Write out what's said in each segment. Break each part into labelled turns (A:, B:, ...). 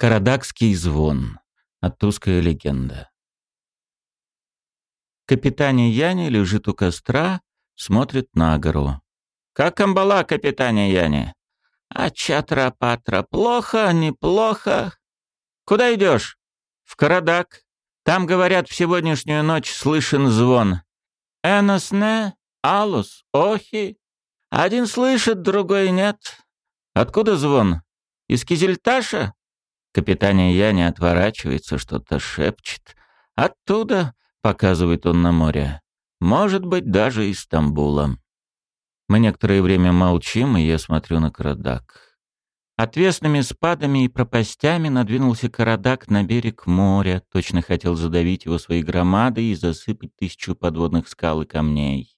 A: Карадакский звон. Оттуская легенда. Капитане Яни лежит у костра, смотрит на гору. «Как амбала, капитане Яни?» «А чатра-патра, плохо, неплохо». «Куда идешь?» «В Карадак. Там, говорят, в сегодняшнюю ночь слышен звон. Эносне, алус, охи. Один слышит, другой нет. Откуда звон? Из Кизельташа?» Капитане Яни отворачивается, что-то шепчет. «Оттуда», — показывает он на море, — «может быть, даже из Стамбула». Мы некоторое время молчим, и я смотрю на Карадак. Отвесными спадами и пропастями надвинулся Карадак на берег моря, точно хотел задавить его своей громадой и засыпать тысячу подводных скал и камней.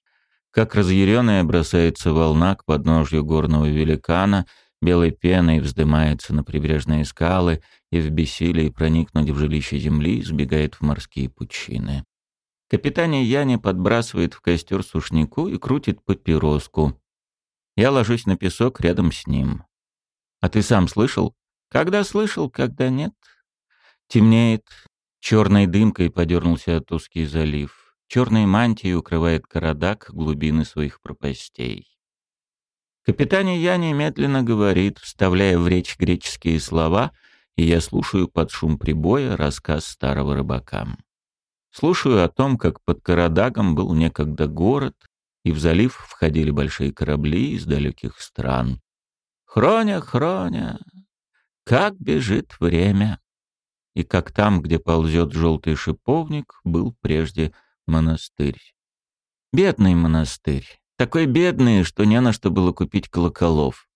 A: Как разъяренная бросается волна к подножью горного великана — белой пеной вздымается на прибрежные скалы и в бессилии проникнуть в жилище земли сбегает в морские пучины. Капитане Яне подбрасывает в костер сушнику и крутит папироску. Я ложусь на песок рядом с ним. А ты сам слышал? Когда слышал, когда нет. Темнеет. Черной дымкой подернулся от узкий залив. Черной мантией укрывает Карадак глубины своих пропастей. Капитане Яне медленно говорит, вставляя в речь греческие слова, и я слушаю под шум прибоя рассказ старого рыбака. Слушаю о том, как под Карадагом был некогда город, и в залив входили большие корабли из далеких стран. Хроня, хроня, как бежит время! И как там, где ползет желтый шиповник, был прежде монастырь. Бедный монастырь, такой бедный, что не на что было купить колоколов.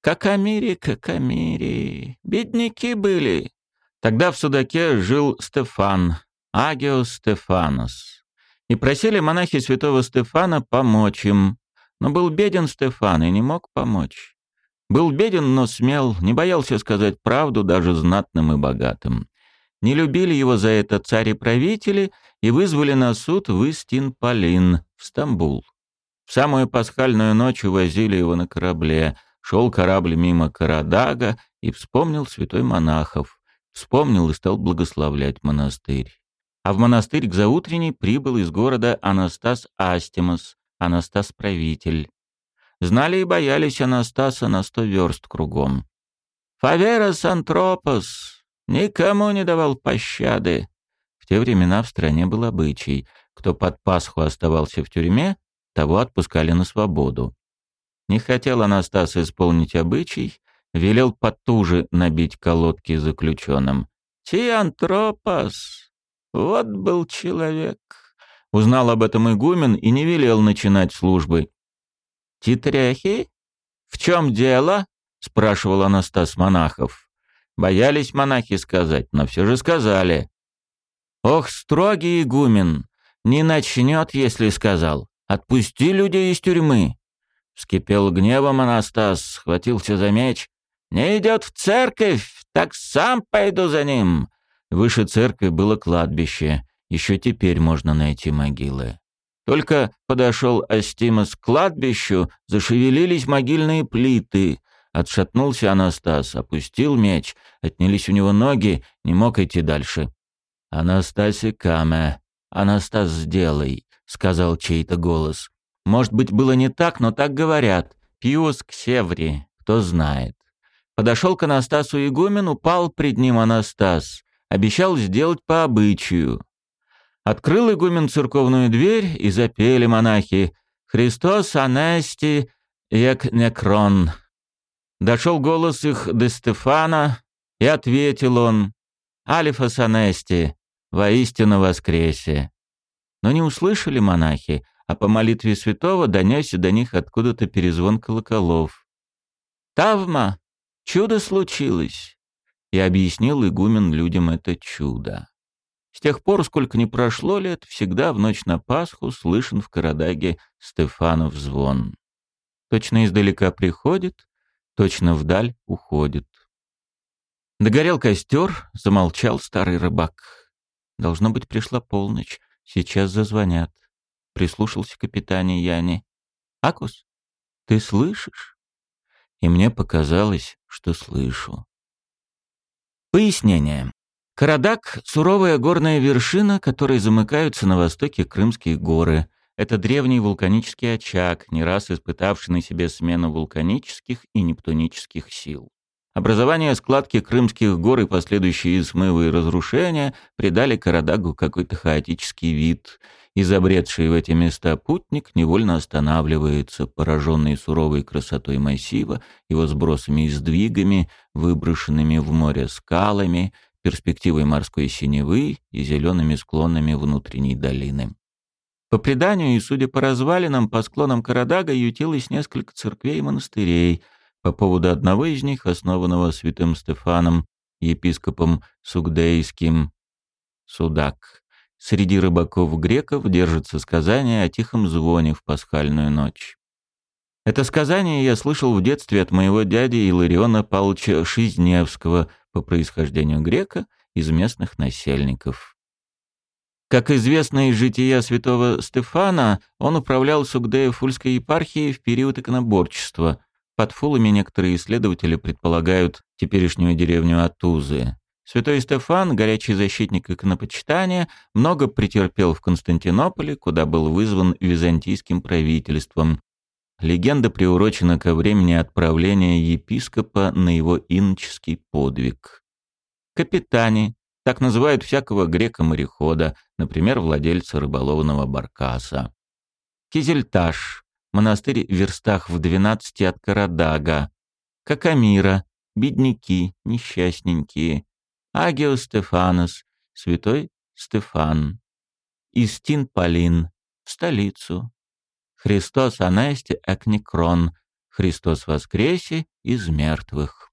A: Как Амири, как Амири. Бедняки были. Тогда в Судаке жил Стефан, Агиос Стефанос. И просили монахи святого Стефана помочь им. Но был беден Стефан и не мог помочь. Был беден, но смел, не боялся сказать правду даже знатным и богатым. Не любили его за это царь и вызвали на суд в Истин-Палин, в Стамбул. Самую пасхальную ночь увозили его на корабле. Шел корабль мимо Карадага и вспомнил святой монахов. Вспомнил и стал благословлять монастырь. А в монастырь к заутренней прибыл из города Анастас Астимос, Анастас-правитель. Знали и боялись Анастаса на сто верст кругом. «Фаверос Антропос! Никому не давал пощады!» В те времена в стране был обычай. Кто под Пасху оставался в тюрьме, того отпускали на свободу. Не хотел Анастас исполнить обычай, велел потуже набить колодки заключенным. «Тиантропос! Вот был человек!» Узнал об этом игумен и не велел начинать службы. «Титряхи? В чем дело?» — спрашивал Анастас монахов. Боялись монахи сказать, но все же сказали. «Ох, строгий игумен! Не начнет, если сказал. Отпусти людей из тюрьмы!» Вскипел гневом Анастас, схватился за меч. «Не идет в церковь, так сам пойду за ним!» Выше церкви было кладбище. Еще теперь можно найти могилы. Только подошел Астимас к кладбищу, зашевелились могильные плиты. Отшатнулся Анастас, опустил меч, отнялись у него ноги, не мог идти дальше. «Анастаси Каме, Анастас, сделай!» Сказал чей-то голос. Может быть, было не так, но так говорят. Пиус к севре, кто знает. Подошел к Анастасу игумен, упал пред ним Анастас. Обещал сделать по обычаю. Открыл игумен церковную дверь, и запели монахи «Христос Анести ек некрон». Дошел голос их до Стефана, и ответил он «Алифас Анести, воистину воскресе». Но не услышали монахи, а по молитве святого донесся до них откуда-то перезвон колоколов. «Тавма! Чудо случилось!» И объяснил игумен людям это чудо. С тех пор, сколько не прошло лет, всегда в ночь на Пасху слышен в Карадаге Стефанов звон. Точно издалека приходит, точно вдаль уходит. Догорел костер, замолчал старый рыбак. Должно быть, пришла полночь. Сейчас зазвонят. Прислушался капитане Яни. Акус, ты слышишь? И мне показалось, что слышу. Пояснение. Карадак — суровая горная вершина, которой замыкаются на востоке Крымские горы. Это древний вулканический очаг, не раз испытавший на себе смену вулканических и нептунических сил. Образование складки Крымских гор и последующие смывы и разрушения придали Карадагу какой-то хаотический вид. Изобретший в эти места путник невольно останавливается, пораженный суровой красотой массива, его сбросами и сдвигами, выброшенными в море скалами, перспективой морской синевы и зелеными склонами внутренней долины. По преданию и судя по развалинам, по склонам Карадага ютилось несколько церквей и монастырей. По поводу одного из них, основанного святым Стефаном, епископом Сугдейским, Судак. Среди рыбаков-греков держится сказание о тихом звоне в пасхальную ночь. Это сказание я слышал в детстве от моего дяди Илариона Павловича Шизневского, по происхождению грека, из местных насельников. Как известно из жития святого Стефана, он управлял Сугдея-Фульской епархией в период иконоборчества. Под Фулами некоторые исследователи предполагают теперешнюю деревню Атузы. Святой Стефан, горячий защитник иконопочитания, много претерпел в Константинополе, куда был вызван византийским правительством. Легенда приурочена ко времени отправления епископа на его иноческий подвиг. Капитане, так называют всякого грека-морехода, например, владельца рыболовного баркаса. Кизельташ, монастырь в верстах в 12 от Карадага. Какамира, бедняки, несчастненькие. Агио Стефанос, святой Стефан. Истин Полин, в столицу. Христос Анести Экникрон, Христос воскресе из мертвых.